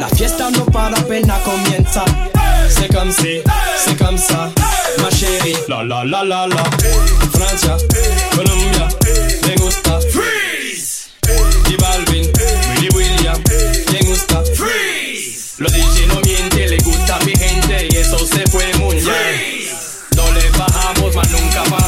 La fiesta no para apenas comienza. C'est comme si, c'est comme ça, ma chérie. La la la la la. Francia, Colombia, me gusta. Freeze. Y Balvin, Willy William, me gusta. Freeze. Lo dije no miente, le gusta a mi gente y eso se fue muy bien. No le bajamos, más nunca más.